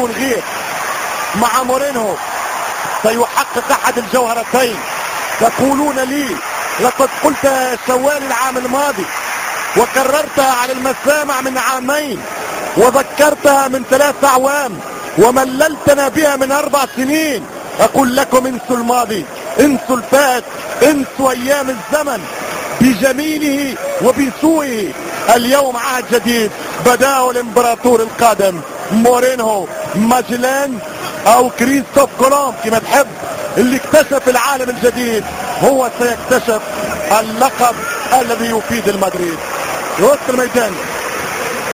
غير مع مورينهو سيحقق أحد الجوهرتين. تقولون لي لقد قلت شوال العام الماضي وكررتها على المسامع من عامين وذكرتها من ثلاث أعوام ومللتنا بها من أربع سنين. أقول لكم انسوا الماضي انسوا الفات انسوا أيام الزمن بجميله وبسوءه. اليوم عهد جديد بداه الإمبراطور القادم. مورينهو ماجلان أو كريستوف كولوم كما تحب اللي اكتشف العالم الجديد هو سيكتشف اللقب الذي يفيد المدريد. وسط الميدان